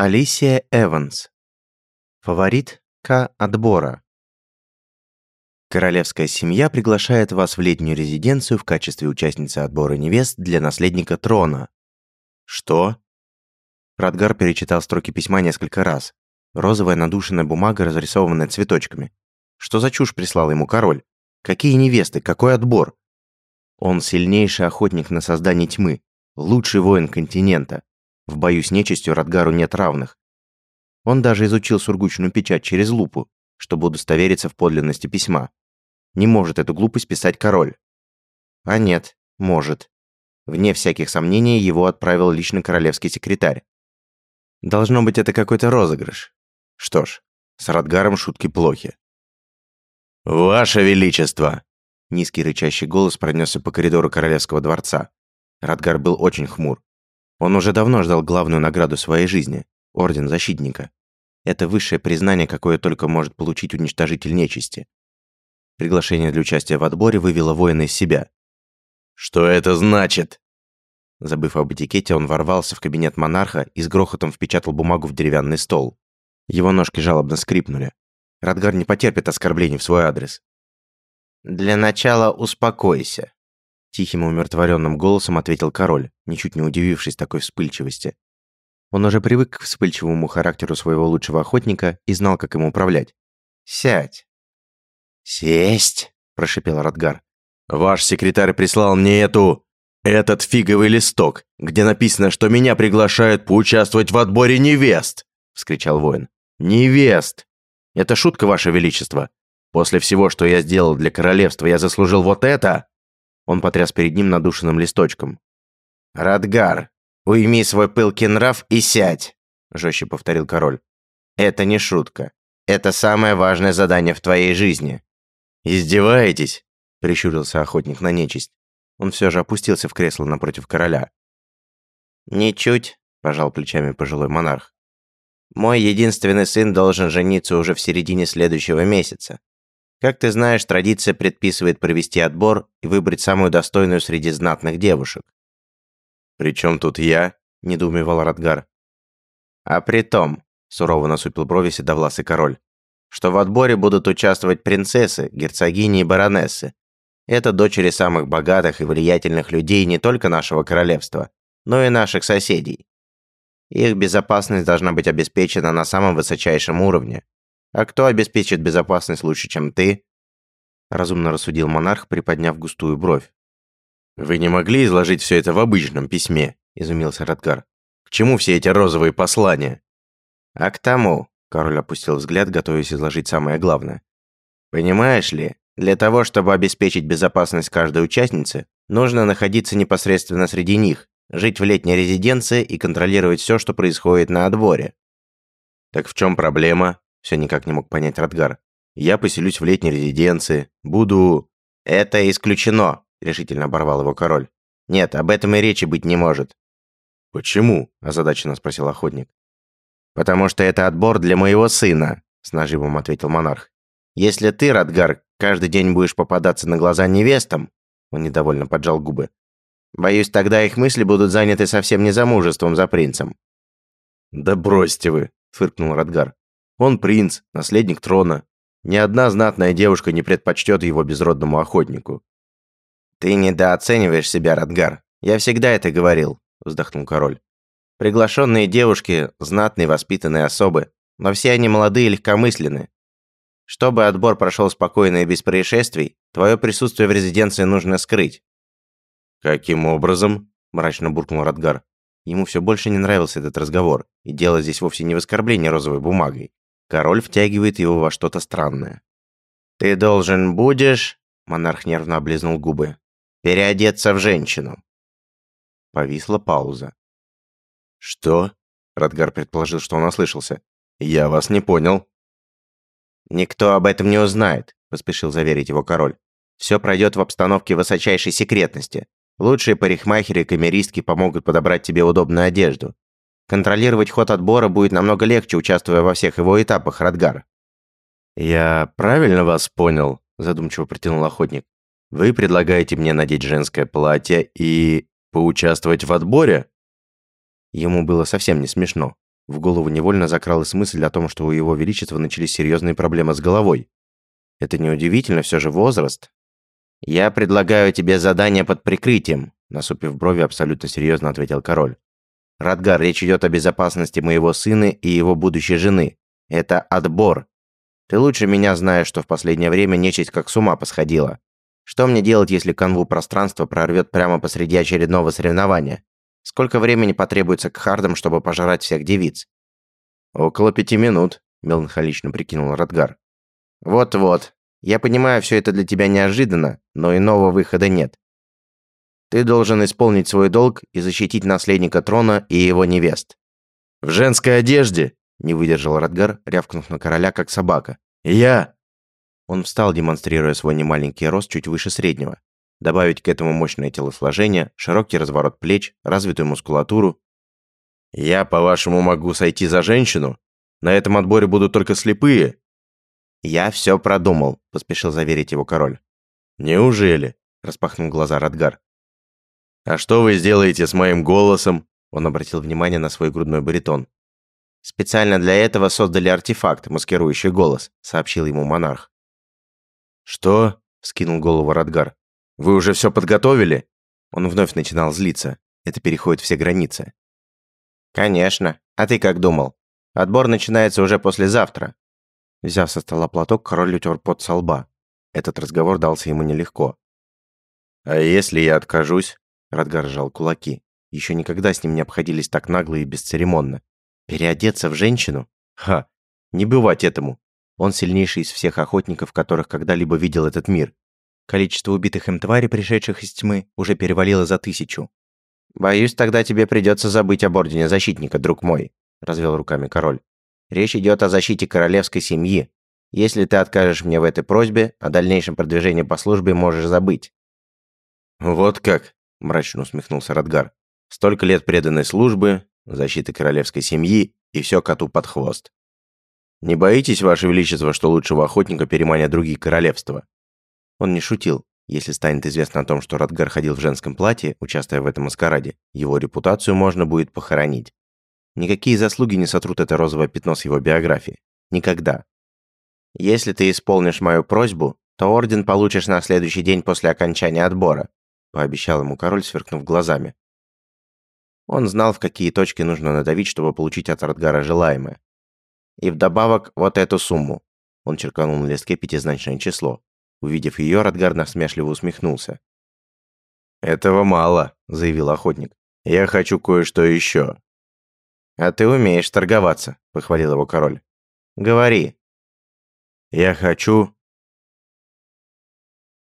Алисия Эванс. Фаворитка отбора. Королевская семья приглашает вас в летнюю резиденцию в качестве участницы отбора невест для наследника трона. Что? Радгар перечитал строки письма несколько раз. Розовая надушенная бумага, разрисованная цветочками. Что за чушь прислал ему король? Какие невесты? Какой отбор? Он сильнейший охотник на создание тьмы, лучший воин континента. В бою с нечистью Радгару нет равных. Он даже изучил сургучную печать через лупу, чтобы удостовериться в подлинности письма. Не может эту глупость писать король. А нет, может. Вне всяких сомнений его отправил лично королевский секретарь. Должно быть, это какой-то розыгрыш. Что ж, с Радгаром шутки плохи. «Ваше Величество!» Низкий рычащий голос пронесся по коридору королевского дворца. Радгар был очень хмур. Он уже давно ждал главную награду своей жизни – Орден Защитника. Это высшее признание, какое только может получить уничтожитель нечисти. Приглашение для участия в отборе вывело воина из себя. «Что это значит?» Забыв об этикете, он ворвался в кабинет монарха и с грохотом впечатал бумагу в деревянный стол. Его ножки жалобно скрипнули. Радгар не потерпит оскорблений в свой адрес. «Для начала успокойся», – тихим и умиротворенным голосом ответил король, ничуть не удивившись такой вспыльчивости. Он уже привык к вспыльчивому характеру своего лучшего охотника и знал, как им управлять. «Сядь». «Сесть?» – прошипел Радгар. «Ваш секретарь прислал мне эту... этот фиговый листок, где написано, что меня приглашают поучаствовать в отборе невест!» – вскричал воин. «Невест! Это шутка, ваше величество. После всего, что я сделал для королевства, я заслужил вот это?» Он потряс перед ним надушенным листочком. «Радгар, уйми свой пылкий нрав и сядь!» жестче повторил король. «Это не шутка. Это самое важное задание в твоей жизни». «Издеваетесь?» – прищурился охотник на нечисть. Он все же опустился в кресло напротив короля. «Ничуть», – пожал плечами пожилой монарх. «Мой единственный сын должен жениться уже в середине следующего месяца. Как ты знаешь, традиция предписывает провести отбор и выбрать самую достойную среди знатных девушек. «При чем тут я?» – недоумевал Радгар. «А при том», – сурово насупил брови седовласый король, «что в отборе будут участвовать принцессы, герцогини и баронессы. Это дочери самых богатых и влиятельных людей не только нашего королевства, но и наших соседей. Их безопасность должна быть обеспечена на самом высочайшем уровне, а кто обеспечит безопасность лучше, чем ты?» Разумно рассудил монарх, приподняв густую бровь. «Вы не могли изложить все это в обычном письме?» – изумился Радгар. «К чему все эти розовые послания?» «А к тому», – король опустил взгляд, готовясь изложить самое главное. «Понимаешь ли, для того, чтобы обеспечить безопасность каждой участницы, нужно находиться непосредственно среди них, жить в летней резиденции и контролировать все, что происходит на отборе». «Так в чем проблема?» Все никак не мог понять Радгар. «Я поселюсь в летней резиденции, буду...» «Это исключено», — решительно оборвал его король. «Нет, об этом и речи быть не может». «Почему?» – озадаченно спросил охотник. «Потому что это отбор для моего сына», – с нажимом ответил монарх. «Если ты, Радгар, каждый день будешь попадаться на глаза невестам», – он недовольно поджал губы, «боюсь, тогда их мысли будут заняты совсем не замужеством за принцем». «Да бросьте вы», – фыркнул Радгар. Он принц, наследник трона. Ни одна знатная девушка не предпочтет его безродному охотнику. «Ты недооцениваешь себя, Радгар. Я всегда это говорил», – вздохнул король. «Приглашенные девушки – знатные воспитанные особы, но все они молодые и легкомысленны. Чтобы отбор прошел спокойно и без происшествий, твое присутствие в резиденции нужно скрыть». «Каким образом?» – мрачно буркнул Радгар. Ему все больше не нравился этот разговор, и дело здесь вовсе не в оскорблении розовой бумагой. Король втягивает его во что-то странное. «Ты должен будешь...» Монарх нервно облизнул губы. «Переодеться в женщину». Повисла пауза. «Что?» Радгар предположил, что он ослышался. «Я вас не понял». «Никто об этом не узнает», – поспешил заверить его король. «Все пройдет в обстановке высочайшей секретности. Лучшие парикмахеры и камеристки помогут подобрать тебе удобную одежду. Контролировать ход отбора будет намного легче, участвуя во всех его этапах, Радгар. «Я правильно вас понял?» – задумчиво протянул охотник. «Вы предлагаете мне надеть женское платье и поучаствовать в отборе?» Ему было совсем не смешно. В голову невольно закралась мысль о том, что у его величества начались серьезные проблемы с головой. Это неудивительно, все же возраст. «Я предлагаю тебе задание под прикрытием», насупив брови, абсолютно серьезно ответил король. «Радгар, речь идет о безопасности моего сына и его будущей жены. Это отбор. Ты лучше меня знаешь, что в последнее время нечисть как с ума посходила. Что мне делать, если канву пространства прорвет прямо посреди очередного соревнования? Сколько времени потребуется к хардам, чтобы пожрать всех девиц? Около пяти минут, меланхолично прикинул Радгар. Вот-вот. Я понимаю, все это для тебя неожиданно, но иного выхода нет. Ты должен исполнить свой долг и защитить наследника трона и его невест. В женской одежде, не выдержал Радгар, рявкнув на короля как собака. Я Он встал, демонстрируя свой немаленький рост чуть выше среднего. Добавить к этому мощное телосложение, широкий разворот плеч, развитую мускулатуру. «Я, по-вашему, могу сойти за женщину? На этом отборе будут только слепые?» «Я все продумал», – поспешил заверить его король. «Неужели?» – распахнул глаза Радгар. «А что вы сделаете с моим голосом?» Он обратил внимание на свой грудной баритон. «Специально для этого создали артефакт, маскирующий голос», – сообщил ему монарх. «Что?» – скинул голову Радгар. Вы уже все подготовили?» Он вновь начинал злиться. Это переходит все границы. «Конечно. А ты как думал? Отбор начинается уже послезавтра». Взяв со стола платок, король утер пот со лба. Этот разговор дался ему нелегко. «А если я откажусь?» Радгар сжал кулаки. Еще никогда с ним не обходились так нагло и бесцеремонно. Переодеться в женщину? Ха! Не бывать этому. Он сильнейший из всех охотников, которых когда-либо видел этот мир. Количество убитых им тварей, пришедших из тьмы, уже перевалило за тысячу. «Боюсь, тогда тебе придется забыть об Ордене Защитника, друг мой», – развел руками король. «Речь идет о защите королевской семьи. Если ты откажешь мне в этой просьбе, о дальнейшем продвижении по службе можешь забыть». «Вот как», – мрачно усмехнулся Радгар. «Столько лет преданной службы, защиты королевской семьи и все коту под хвост. Не боитесь, Ваше Величество, что лучшего охотника переманят другие королевства? Он не шутил. Если станет известно о том, что Радгар ходил в женском платье, участвуя в этом маскараде, его репутацию можно будет похоронить. Никакие заслуги не сотрут это розовое пятно с его биографии. Никогда. Если ты исполнишь мою просьбу, то орден получишь на следующий день после окончания отбора, пообещал ему король, сверкнув глазами. Он знал, в какие точки нужно надавить, чтобы получить от Радгара желаемое. И вдобавок вот эту сумму. Он черканул на листке пятизначное число. Увидев ее, Радгар насмешливо усмехнулся. «Этого мало», — заявил охотник. «Я хочу кое-что еще». «А ты умеешь торговаться», — похвалил его король. «Говори». «Я хочу